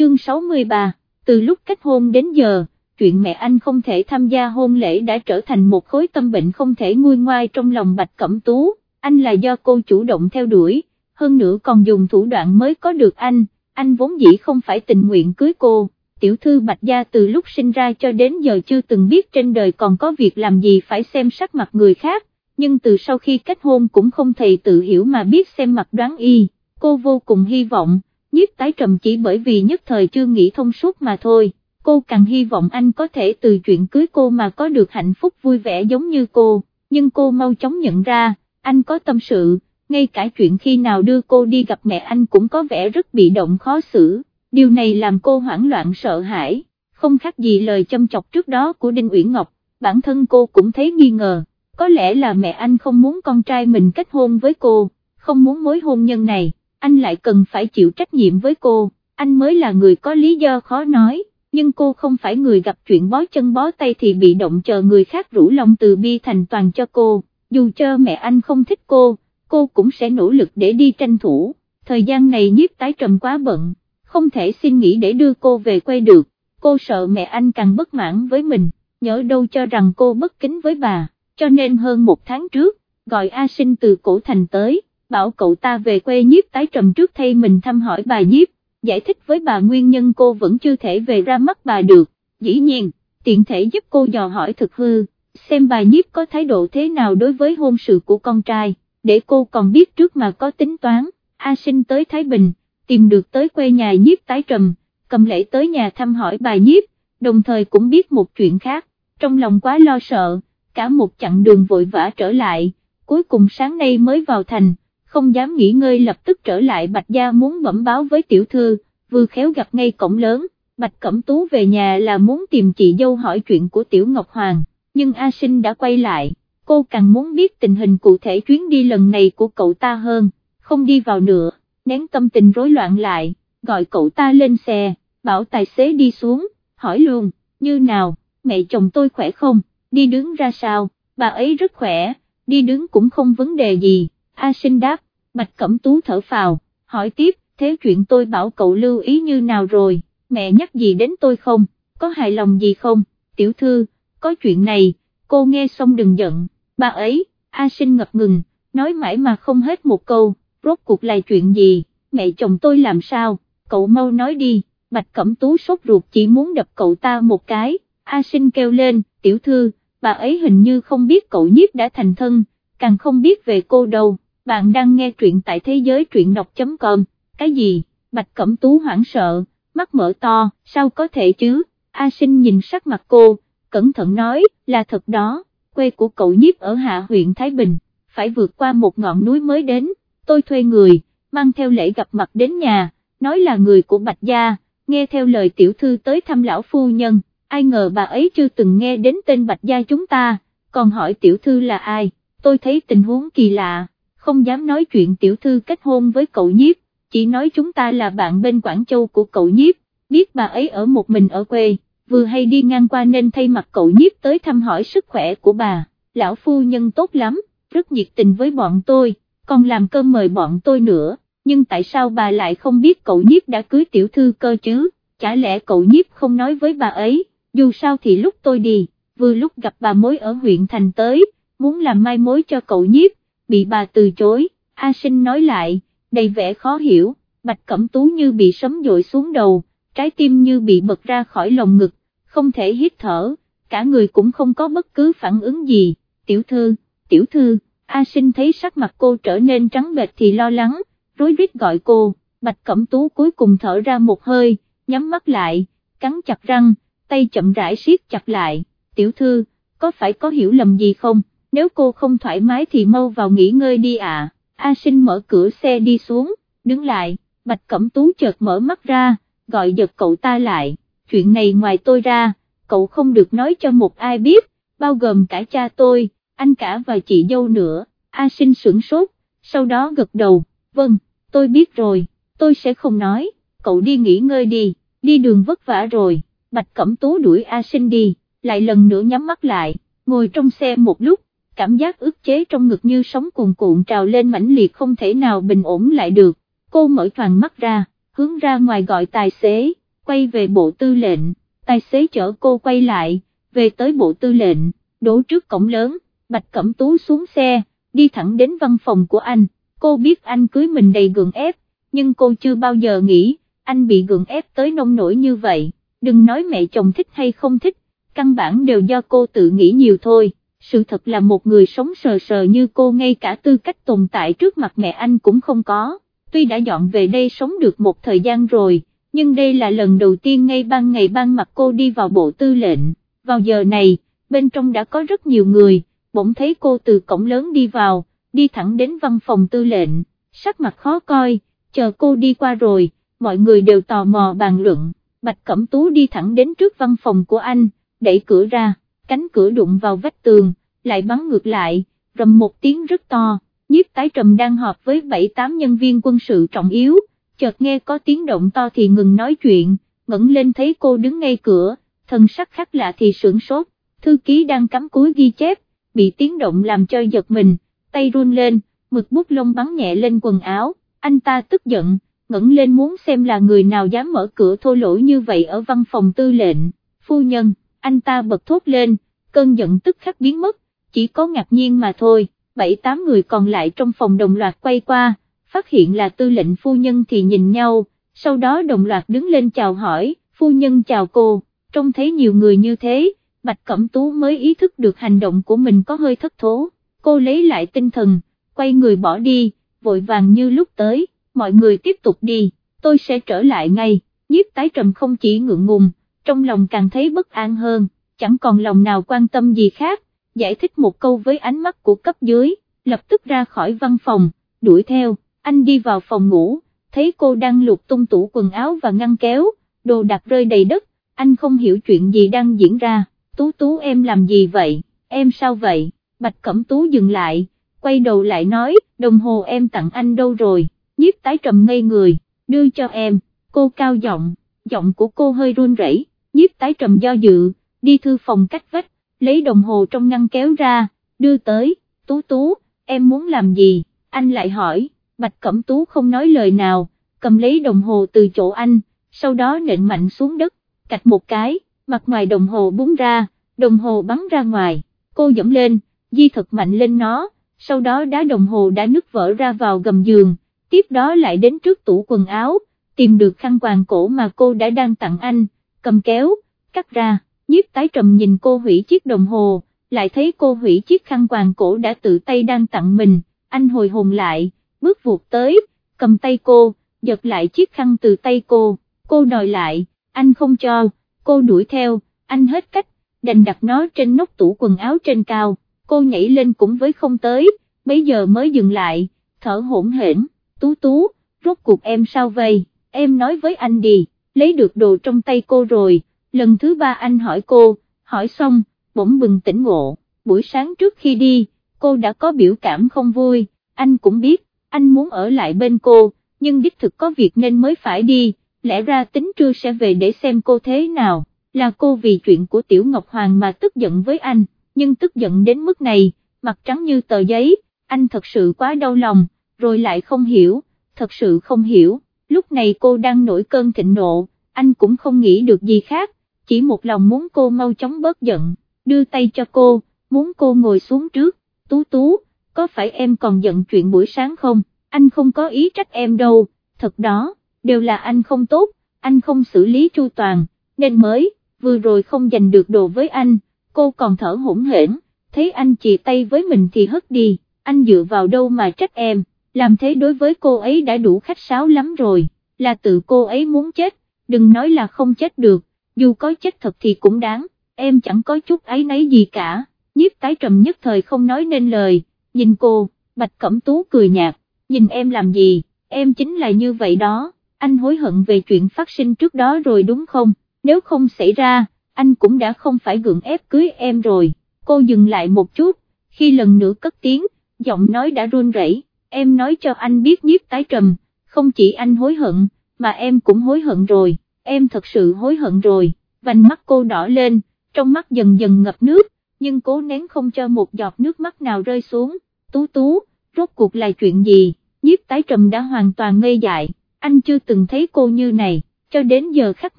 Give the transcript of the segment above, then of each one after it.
chương 63, từ lúc kết hôn đến giờ, chuyện mẹ anh không thể tham gia hôn lễ đã trở thành một khối tâm bệnh không thể nguôi ngoai trong lòng Bạch Cẩm Tú, anh là do cô chủ động theo đuổi, hơn nữa còn dùng thủ đoạn mới có được anh, anh vốn dĩ không phải tình nguyện cưới cô. Tiểu thư Bạch Gia từ lúc sinh ra cho đến giờ chưa từng biết trên đời còn có việc làm gì phải xem sắc mặt người khác, nhưng từ sau khi kết hôn cũng không thầy tự hiểu mà biết xem mặt đoán y, cô vô cùng hy vọng, nhiếp tái trầm chỉ bởi vì nhất thời chưa nghĩ thông suốt mà thôi, cô càng hy vọng anh có thể từ chuyện cưới cô mà có được hạnh phúc vui vẻ giống như cô, nhưng cô mau chóng nhận ra, anh có tâm sự, ngay cả chuyện khi nào đưa cô đi gặp mẹ anh cũng có vẻ rất bị động khó xử, điều này làm cô hoảng loạn sợ hãi, không khác gì lời châm chọc trước đó của Đinh Uyển Ngọc, bản thân cô cũng thấy nghi ngờ, có lẽ là mẹ anh không muốn con trai mình kết hôn với cô, không muốn mối hôn nhân này anh lại cần phải chịu trách nhiệm với cô, anh mới là người có lý do khó nói, nhưng cô không phải người gặp chuyện bó chân bó tay thì bị động chờ người khác rủ lòng từ bi thành toàn cho cô, dù cho mẹ anh không thích cô, cô cũng sẽ nỗ lực để đi tranh thủ, thời gian này nhiếp tái trầm quá bận, không thể xin nghỉ để đưa cô về quê được, cô sợ mẹ anh càng bất mãn với mình, nhớ đâu cho rằng cô bất kính với bà, cho nên hơn một tháng trước, gọi A Sinh từ cổ thành tới bảo cậu ta về quê nhiếp tái trầm trước thay mình thăm hỏi bà nhiếp, giải thích với bà nguyên nhân cô vẫn chưa thể về ra mắt bà được, dĩ nhiên, tiện thể giúp cô dò hỏi thực hư, xem bà nhiếp có thái độ thế nào đối với hôn sự của con trai, để cô còn biết trước mà có tính toán, A sinh tới Thái Bình, tìm được tới quê nhà nhiếp tái trầm, cầm lễ tới nhà thăm hỏi bà nhiếp, đồng thời cũng biết một chuyện khác, trong lòng quá lo sợ, cả một chặng đường vội vã trở lại, cuối cùng sáng nay mới vào thành không dám nghỉ ngơi lập tức trở lại Bạch Gia muốn bẩm báo với tiểu thư, vừa khéo gặp ngay cổng lớn, Bạch Cẩm Tú về nhà là muốn tìm chị dâu hỏi chuyện của Tiểu Ngọc Hoàng, nhưng A Sinh đã quay lại, cô càng muốn biết tình hình cụ thể chuyến đi lần này của cậu ta hơn, không đi vào nữa, nén tâm tình rối loạn lại, gọi cậu ta lên xe, bảo tài xế đi xuống, hỏi luôn, như nào, mẹ chồng tôi khỏe không, đi đứng ra sao, bà ấy rất khỏe, đi đứng cũng không vấn đề gì. A sinh đáp, Bạch Cẩm Tú thở phào, hỏi tiếp, thế chuyện tôi bảo cậu lưu ý như nào rồi, mẹ nhắc gì đến tôi không, có hài lòng gì không, tiểu thư, có chuyện này, cô nghe xong đừng giận, bà ấy, A sinh ngập ngừng, nói mãi mà không hết một câu, rốt cuộc là chuyện gì, mẹ chồng tôi làm sao, cậu mau nói đi, Bạch Cẩm Tú sốt ruột chỉ muốn đập cậu ta một cái, A sinh kêu lên, tiểu thư, bà ấy hình như không biết cậu nhiếp đã thành thân, càng không biết về cô đâu bạn đang nghe truyện tại thế giới truyện đọc.com, cái gì, Bạch Cẩm Tú hoảng sợ, mắt mở to, sao có thể chứ, A Sinh nhìn sắc mặt cô, cẩn thận nói, là thật đó, quê của cậu nhiếp ở hạ huyện Thái Bình, phải vượt qua một ngọn núi mới đến, tôi thuê người, mang theo lễ gặp mặt đến nhà, nói là người của Bạch Gia, nghe theo lời tiểu thư tới thăm lão phu nhân, ai ngờ bà ấy chưa từng nghe đến tên Bạch Gia chúng ta, còn hỏi tiểu thư là ai, tôi thấy tình huống kỳ lạ không dám nói chuyện tiểu thư kết hôn với cậu nhiếp, chỉ nói chúng ta là bạn bên Quảng Châu của cậu nhiếp, biết bà ấy ở một mình ở quê, vừa hay đi ngang qua nên thay mặt cậu nhiếp tới thăm hỏi sức khỏe của bà, lão phu nhân tốt lắm, rất nhiệt tình với bọn tôi, còn làm cơm mời bọn tôi nữa, nhưng tại sao bà lại không biết cậu nhiếp đã cưới tiểu thư cơ chứ, chả lẽ cậu nhiếp không nói với bà ấy, dù sao thì lúc tôi đi, vừa lúc gặp bà mối ở huyện thành tới, muốn làm mai mối cho cậu nhiếp, bị bà từ chối, A Sinh nói lại, đầy vẻ khó hiểu, Bạch Cẩm Tú như bị sấm dội xuống đầu, trái tim như bị bật ra khỏi lồng ngực, không thể hít thở, cả người cũng không có bất cứ phản ứng gì, tiểu thư, tiểu thư, A Sinh thấy sắc mặt cô trở nên trắng bệch thì lo lắng, rối rít gọi cô, Bạch Cẩm Tú cuối cùng thở ra một hơi, nhắm mắt lại, cắn chặt răng, tay chậm rãi siết chặt lại, tiểu thư, có phải có hiểu lầm gì không? Nếu cô không thoải mái thì mau vào nghỉ ngơi đi à, A Sinh mở cửa xe đi xuống, đứng lại, Bạch Cẩm Tú chợt mở mắt ra, gọi giật cậu ta lại, chuyện này ngoài tôi ra, cậu không được nói cho một ai biết, bao gồm cả cha tôi, anh cả và chị dâu nữa, A Sinh sửng sốt, sau đó gật đầu, vâng, tôi biết rồi, tôi sẽ không nói, cậu đi nghỉ ngơi đi, đi đường vất vả rồi, Bạch Cẩm Tú đuổi A Sinh đi, lại lần nữa nhắm mắt lại, ngồi trong xe một lúc, cảm giác ức chế trong ngực như sóng cuồn cuộn trào lên mãnh liệt không thể nào bình ổn lại được, cô mở toàn mắt ra, hướng ra ngoài gọi tài xế, quay về bộ tư lệnh, tài xế chở cô quay lại, về tới bộ tư lệnh, đổ trước cổng lớn, Bạch Cẩm Tú xuống xe, đi thẳng đến văn phòng của anh, cô biết anh cưới mình đầy gượng ép, nhưng cô chưa bao giờ nghĩ, anh bị gượng ép tới nông nổi như vậy, đừng nói mẹ chồng thích hay không thích, căn bản đều do cô tự nghĩ nhiều thôi, sự thật là một người sống sờ sờ như cô ngay cả tư cách tồn tại trước mặt mẹ anh cũng không có, tuy đã dọn về đây sống được một thời gian rồi, nhưng đây là lần đầu tiên ngay ban ngày ban mặt cô đi vào bộ tư lệnh, vào giờ này, bên trong đã có rất nhiều người, bỗng thấy cô từ cổng lớn đi vào, đi thẳng đến văn phòng tư lệnh, sắc mặt khó coi, chờ cô đi qua rồi, mọi người đều tò mò bàn luận, Bạch Cẩm Tú đi thẳng đến trước văn phòng của anh, đẩy cửa ra, cánh cửa đụng vào vách tường, lại bắn ngược lại, rầm một tiếng rất to, nhiếp tái trầm đang họp với 7-8 nhân viên quân sự trọng yếu, chợt nghe có tiếng động to thì ngừng nói chuyện, ngẩng lên thấy cô đứng ngay cửa, thần sắc khác lạ thì sửng sốt, thư ký đang cắm cúi ghi chép, bị tiếng động làm cho giật mình, tay run lên, mực bút lông bắn nhẹ lên quần áo, anh ta tức giận, ngẩng lên muốn xem là người nào dám mở cửa thô lỗ như vậy ở văn phòng tư lệnh, phu nhân, anh ta bật thốt lên, cơn giận tức khắc biến mất, chỉ có ngạc nhiên mà thôi, bảy tám người còn lại trong phòng đồng loạt quay qua, phát hiện là tư lệnh phu nhân thì nhìn nhau, sau đó đồng loạt đứng lên chào hỏi, phu nhân chào cô, trông thấy nhiều người như thế, Bạch Cẩm Tú mới ý thức được hành động của mình có hơi thất thố, cô lấy lại tinh thần, quay người bỏ đi, vội vàng như lúc tới, mọi người tiếp tục đi, tôi sẽ trở lại ngay, nhiếp tái trầm không chỉ ngượng ngùng, trong lòng càng thấy bất an hơn, chẳng còn lòng nào quan tâm gì khác, giải thích một câu với ánh mắt của cấp dưới, lập tức ra khỏi văn phòng, đuổi theo, anh đi vào phòng ngủ, thấy cô đang lục tung tủ quần áo và ngăn kéo, đồ đặt rơi đầy đất, anh không hiểu chuyện gì đang diễn ra, tú tú em làm gì vậy, em sao vậy, bạch cẩm tú dừng lại, quay đầu lại nói, đồng hồ em tặng anh đâu rồi, nhiếp tái trầm ngây người, đưa cho em, cô cao giọng, giọng của cô hơi run rẩy, nhiếp tái trầm do dự, đi thư phòng cách vách, lấy đồng hồ trong ngăn kéo ra, đưa tới, tú tú, em muốn làm gì, anh lại hỏi, bạch cẩm tú không nói lời nào, cầm lấy đồng hồ từ chỗ anh, sau đó nện mạnh xuống đất, cạch một cái, mặt ngoài đồng hồ búng ra, đồng hồ bắn ra ngoài, cô dẫm lên, di thật mạnh lên nó, sau đó đá đồng hồ đã nứt vỡ ra vào gầm giường, tiếp đó lại đến trước tủ quần áo, tìm được khăn quàng cổ mà cô đã đang tặng anh, cầm kéo, cắt ra, nhiếp tái trầm nhìn cô hủy chiếc đồng hồ, lại thấy cô hủy chiếc khăn quàng cổ đã tự tay đang tặng mình, anh hồi hồn lại, bước vụt tới, cầm tay cô, giật lại chiếc khăn từ tay cô, cô đòi lại, anh không cho, cô đuổi theo, anh hết cách, đành đặt nó trên nóc tủ quần áo trên cao, cô nhảy lên cũng với không tới, bây giờ mới dừng lại, thở hổn hển, tú tú, rốt cuộc em sao vậy, em nói với anh đi, lấy được đồ trong tay cô rồi, lần thứ ba anh hỏi cô, hỏi xong, bỗng bừng tỉnh ngộ, buổi sáng trước khi đi, cô đã có biểu cảm không vui, anh cũng biết, anh muốn ở lại bên cô, nhưng đích thực có việc nên mới phải đi, lẽ ra tính trưa sẽ về để xem cô thế nào, là cô vì chuyện của Tiểu Ngọc Hoàng mà tức giận với anh, nhưng tức giận đến mức này, mặt trắng như tờ giấy, anh thật sự quá đau lòng, rồi lại không hiểu, thật sự không hiểu, lúc này cô đang nổi cơn thịnh nộ, anh cũng không nghĩ được gì khác, chỉ một lòng muốn cô mau chóng bớt giận, đưa tay cho cô, muốn cô ngồi xuống trước, tú tú, có phải em còn giận chuyện buổi sáng không, anh không có ý trách em đâu, thật đó, đều là anh không tốt, anh không xử lý chu toàn, nên mới, vừa rồi không giành được đồ với anh, cô còn thở hỗn hển, thấy anh chì tay với mình thì hất đi, anh dựa vào đâu mà trách em, làm thế đối với cô ấy đã đủ khách sáo lắm rồi, là tự cô ấy muốn chết, đừng nói là không chết được, dù có chết thật thì cũng đáng, em chẳng có chút ấy nấy gì cả, nhiếp tái trầm nhất thời không nói nên lời, nhìn cô, bạch cẩm tú cười nhạt, nhìn em làm gì, em chính là như vậy đó, anh hối hận về chuyện phát sinh trước đó rồi đúng không, nếu không xảy ra, anh cũng đã không phải gượng ép cưới em rồi, cô dừng lại một chút, khi lần nữa cất tiếng, giọng nói đã run rẩy em nói cho anh biết nhiếp tái trầm, không chỉ anh hối hận, mà em cũng hối hận rồi, em thật sự hối hận rồi, vành mắt cô đỏ lên, trong mắt dần dần ngập nước, nhưng cố nén không cho một giọt nước mắt nào rơi xuống, tú tú, rốt cuộc là chuyện gì, nhiếp tái trầm đã hoàn toàn ngây dại, anh chưa từng thấy cô như này, cho đến giờ khắc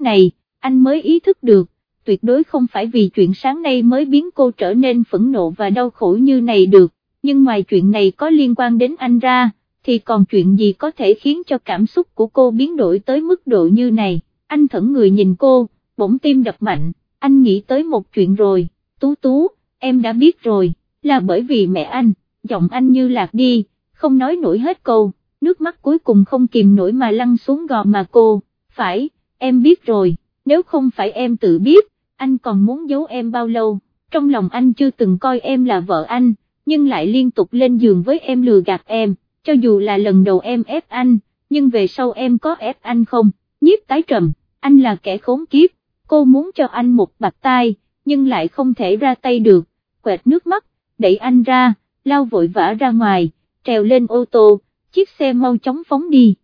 này, anh mới ý thức được, tuyệt đối không phải vì chuyện sáng nay mới biến cô trở nên phẫn nộ và đau khổ như này được, nhưng ngoài chuyện này có liên quan đến anh ra, thì còn chuyện gì có thể khiến cho cảm xúc của cô biến đổi tới mức độ như này, anh thẫn người nhìn cô, bỗng tim đập mạnh, anh nghĩ tới một chuyện rồi, tú tú, em đã biết rồi, là bởi vì mẹ anh, giọng anh như lạc đi, không nói nổi hết câu, nước mắt cuối cùng không kìm nổi mà lăn xuống gò mà cô, phải, em biết rồi, nếu không phải em tự biết, anh còn muốn giấu em bao lâu, trong lòng anh chưa từng coi em là vợ anh, nhưng lại liên tục lên giường với em lừa gạt em, cho dù là lần đầu em ép anh, nhưng về sau em có ép anh không, nhiếp tái trầm, anh là kẻ khốn kiếp, cô muốn cho anh một bạc tai, nhưng lại không thể ra tay được, quẹt nước mắt, đẩy anh ra, lao vội vã ra ngoài, trèo lên ô tô, chiếc xe mau chóng phóng đi.